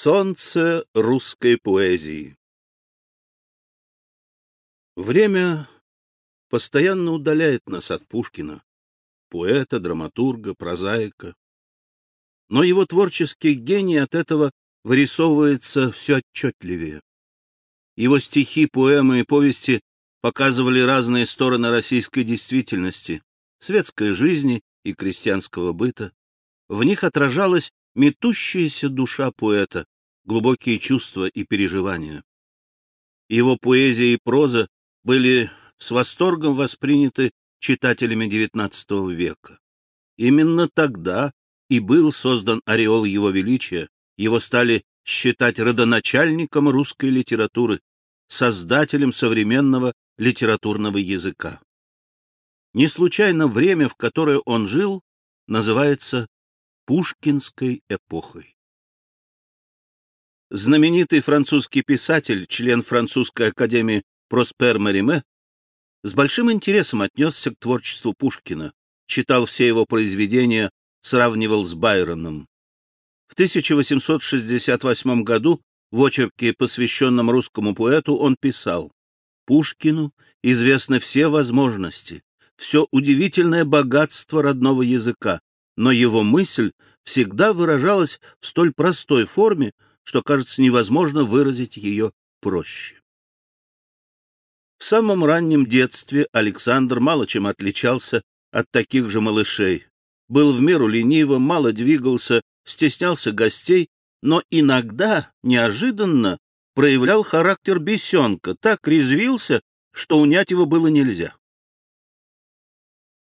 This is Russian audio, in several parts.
Солнце русской поэзии Время постоянно удаляет нас от Пушкина, поэта, драматурга, прозаика. Но его творческий гений от этого вырисовывается все отчетливее. Его стихи, поэмы и повести показывали разные стороны российской действительности, светской жизни и крестьянского быта. В них отражалась метущаяся душа поэта, глубокие чувства и переживания. Его поэзия и проза были с восторгом восприняты читателями XIX века. Именно тогда и был создан ореол его величия, его стали считать родоначальником русской литературы, создателем современного литературного языка. Не случайно время, в которое он жил, называется Пушкинской эпохой. Знаменитый французский писатель, член французской академии Проспер Мариме, с большим интересом отнесся к творчеству Пушкина, читал все его произведения, сравнивал с Байроном. В 1868 году в очерке, посвященном русскому поэту, он писал «Пушкину известны все возможности, все удивительное богатство родного языка, но его мысль всегда выражалась в столь простой форме, что, кажется, невозможно выразить ее проще. В самом раннем детстве Александр мало чем отличался от таких же малышей. Был в меру ленивым, мало двигался, стеснялся гостей, но иногда, неожиданно, проявлял характер бесенка, так резвился, что унять его было нельзя.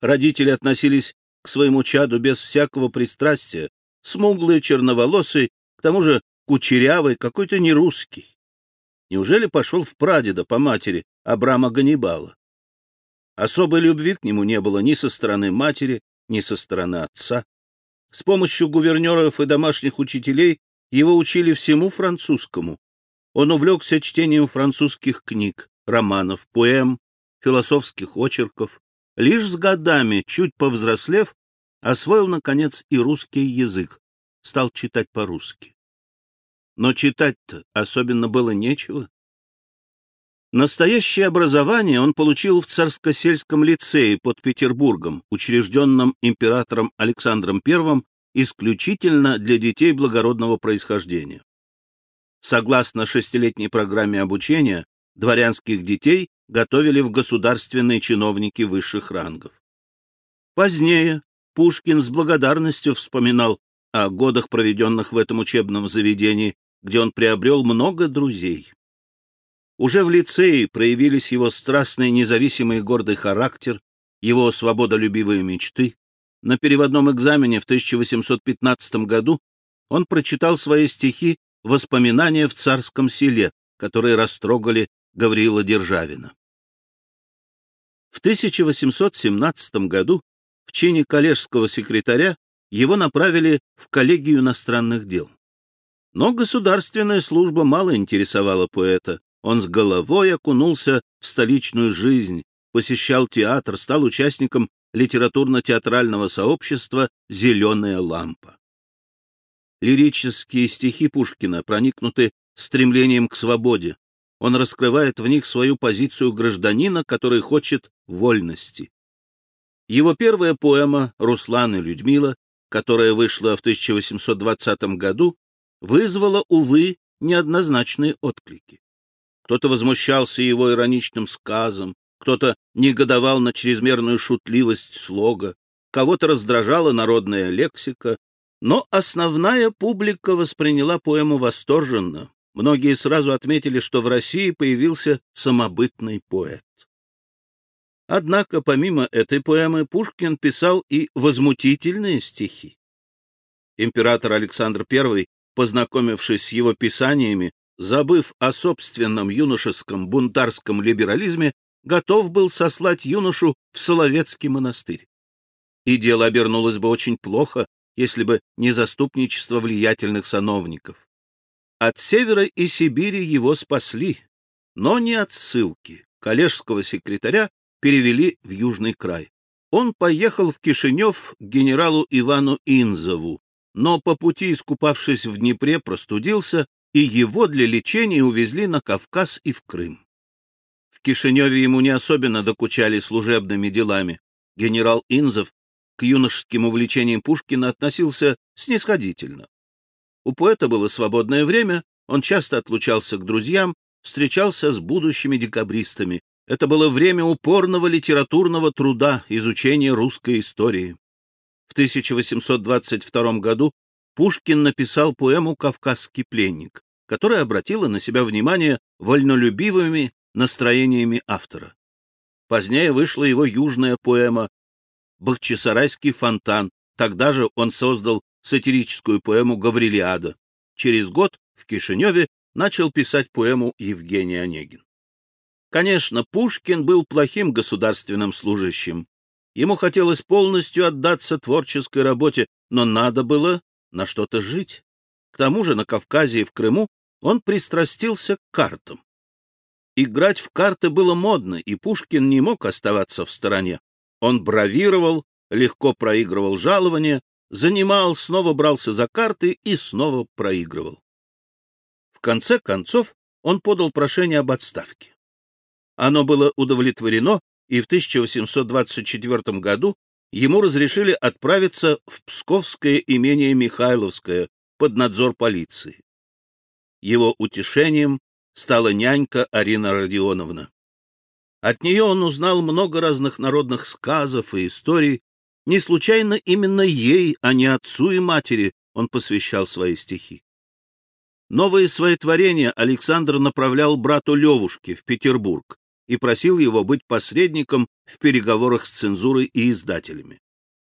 Родители относились к своему чаду без всякого пристрастия, смуглый, черноволосый, к тому же кучерявый, какой-то нерусский. Неужели пошел в прадеда по матери Абрама Ганнибала? Особой любви к нему не было ни со стороны матери, ни со стороны отца. С помощью гувернеров и домашних учителей его учили всему французскому. Он увлекся чтением французских книг, романов, поэм, философских очерков, Лишь с годами, чуть повзрослев, освоил, наконец, и русский язык, стал читать по-русски. Но читать-то особенно было нечего. Настоящее образование он получил в Царско-сельском лицее под Петербургом, учрежденном императором Александром I исключительно для детей благородного происхождения. Согласно шестилетней программе обучения, дворянских детей готовили в государственные чиновники высших рангов. Позднее Пушкин с благодарностью вспоминал о годах, проведенных в этом учебном заведении, где он приобрел много друзей. Уже в лицее проявились его страстный, независимый и гордый характер, его свободолюбивые мечты. На переводном экзамене в 1815 году он прочитал свои стихи «Воспоминания в царском селе», которые растрогали Гавриила Державина. В 1817 году в чине коллежского секретаря его направили в коллегию иностранных дел. Но государственная служба мало интересовала поэта. Он с головой окунулся в столичную жизнь, посещал театр, стал участником литературно-театрального сообщества «Зеленая лампа». Лирические стихи Пушкина проникнуты стремлением к свободе, он раскрывает в них свою позицию гражданина, который хочет вольности. Его первая поэма «Руслан и Людмила», которая вышла в 1820 году, вызвала, увы, неоднозначные отклики. Кто-то возмущался его ироничным сказом, кто-то негодовал на чрезмерную шутливость слога, кого-то раздражала народная лексика, но основная публика восприняла поэму восторженно, Многие сразу отметили, что в России появился самобытный поэт. Однако, помимо этой поэмы, Пушкин писал и возмутительные стихи. Император Александр I, познакомившись с его писаниями, забыв о собственном юношеском бунтарском либерализме, готов был сослать юношу в Соловецкий монастырь. И дело обернулось бы очень плохо, если бы не заступничество влиятельных сановников. От севера и Сибири его спасли, но не от ссылки. Коллежского секретаря перевели в Южный край. Он поехал в Кишинев к генералу Ивану Инзову, но по пути, искупавшись в Днепре, простудился, и его для лечения увезли на Кавказ и в Крым. В Кишиневе ему не особенно докучали служебными делами. Генерал Инзов к юношеским увлечениям Пушкина относился снисходительно. У поэта было свободное время, он часто отлучался к друзьям, встречался с будущими декабристами. Это было время упорного литературного труда, изучения русской истории. В 1822 году Пушкин написал поэму «Кавказский пленник», которая обратила на себя внимание вольнолюбивыми настроениями автора. Позднее вышла его южная поэма «Бахчисарайский фонтан». Тогда же он создал сатирическую поэму «Гаврилиада». Через год в Кишиневе начал писать поэму Евгений Онегин. Конечно, Пушкин был плохим государственным служащим. Ему хотелось полностью отдаться творческой работе, но надо было на что-то жить. К тому же на Кавказе и в Крыму он пристрастился к картам. Играть в карты было модно, и Пушкин не мог оставаться в стороне. Он бравировал, легко проигрывал жалования, занимал, снова брался за карты и снова проигрывал. В конце концов он подал прошение об отставке. Оно было удовлетворено, и в 1824 году ему разрешили отправиться в Псковское имение Михайловское под надзор полиции. Его утешением стала нянька Арина Родионовна. От нее он узнал много разных народных сказов и историй. Не случайно именно ей, а не отцу и матери, он посвящал свои стихи. Новые свои творения Александр направлял брату Левушке в Петербург и просил его быть посредником в переговорах с цензурой и издателями.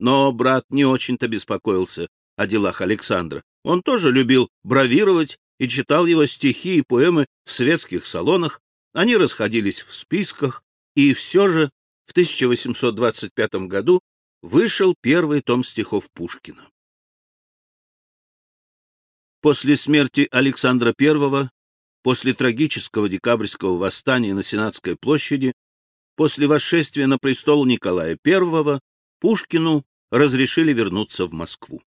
Но брат не очень-то беспокоился о делах Александра. Он тоже любил бравировать и читал его стихи и поэмы в светских салонах, они расходились в списках, и все же в 1825 году вышел первый том стихов Пушкина. После смерти Александра I, после трагического декабрьского восстания на Сенатской площади, после восшествия на престол Николая I, Пушкину разрешили вернуться в Москву.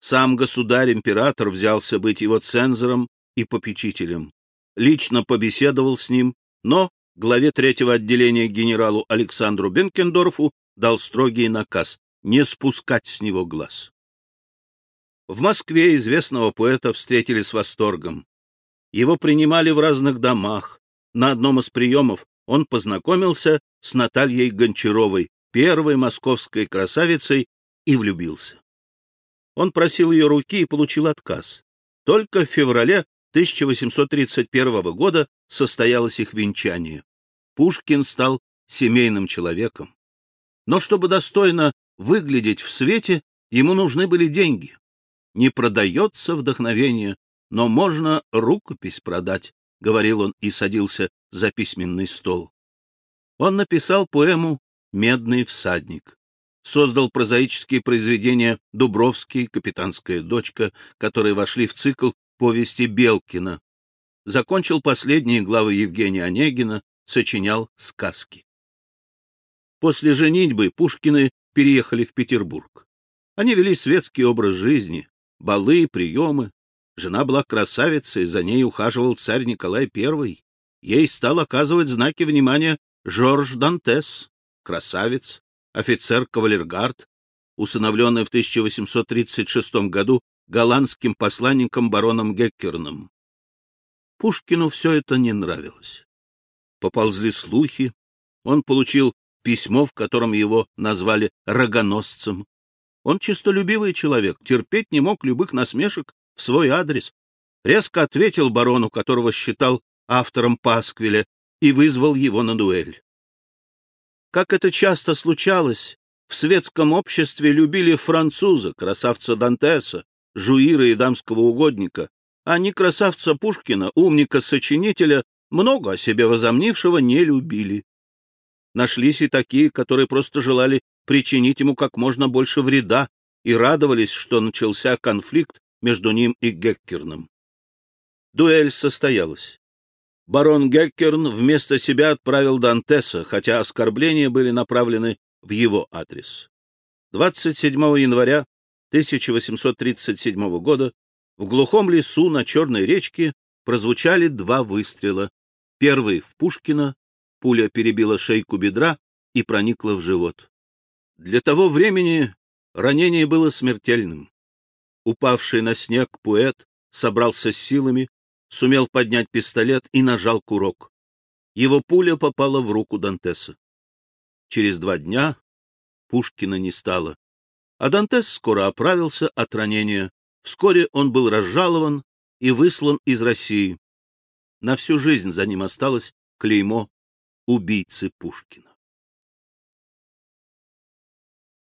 Сам государь-император взялся быть его цензором и попечителем лично побеседовал с ним, но главе третьего отделения генералу Александру Бенкендорфу дал строгий наказ не спускать с него глаз. В Москве известного поэта встретили с восторгом. Его принимали в разных домах. На одном из приемов он познакомился с Натальей Гончаровой, первой московской красавицей, и влюбился. Он просил ее руки и получил отказ. Только в феврале 1831 года состоялось их венчание. Пушкин стал семейным человеком. Но чтобы достойно выглядеть в свете, ему нужны были деньги. Не продается вдохновение, но можно рукопись продать, — говорил он и садился за письменный стол. Он написал поэму «Медный всадник», создал прозаические произведения «Дубровский», «Капитанская дочка», которые вошли в цикл повести Белкина, закончил последние главы Евгения Онегина, сочинял сказки. После женитьбы Пушкины переехали в Петербург. Они вели светский образ жизни, балы, приемы. Жена была красавицей, за ней ухаживал царь Николай I. Ей стал оказывать знаки внимания Жорж Дантес, красавец, офицер кавалергард, усыновленный в 1836 году голландским посланником бароном Геккерном. Пушкину все это не нравилось. Поползли слухи, он получил письмо, в котором его назвали рогоносцем. Он чистолюбивый человек, терпеть не мог любых насмешек в свой адрес. Резко ответил барону, которого считал автором Пасквиля, и вызвал его на дуэль. Как это часто случалось, в светском обществе любили француза, красавца Дантеса, жуира и дамского угодника, а не красавца Пушкина, умника-сочинителя, много о себе возомнившего не любили. Нашлись и такие, которые просто желали причинить ему как можно больше вреда и радовались, что начался конфликт между ним и Геккерном. Дуэль состоялась. Барон Геккерн вместо себя отправил Дантеса, хотя оскорбления были направлены в его адрес. 27 января 1837 года в глухом лесу на Черной речке прозвучали два выстрела. Первый в Пушкина, пуля перебила шейку бедра и проникла в живот. Для того времени ранение было смертельным. Упавший на снег поэт собрался с силами, сумел поднять пистолет и нажал курок. Его пуля попала в руку Дантеса. Через два дня Пушкина не стало, а Дантес скоро оправился от ранения. Вскоре он был разжалован и выслан из России. На всю жизнь за ним осталось клеймо убийцы Пушкина.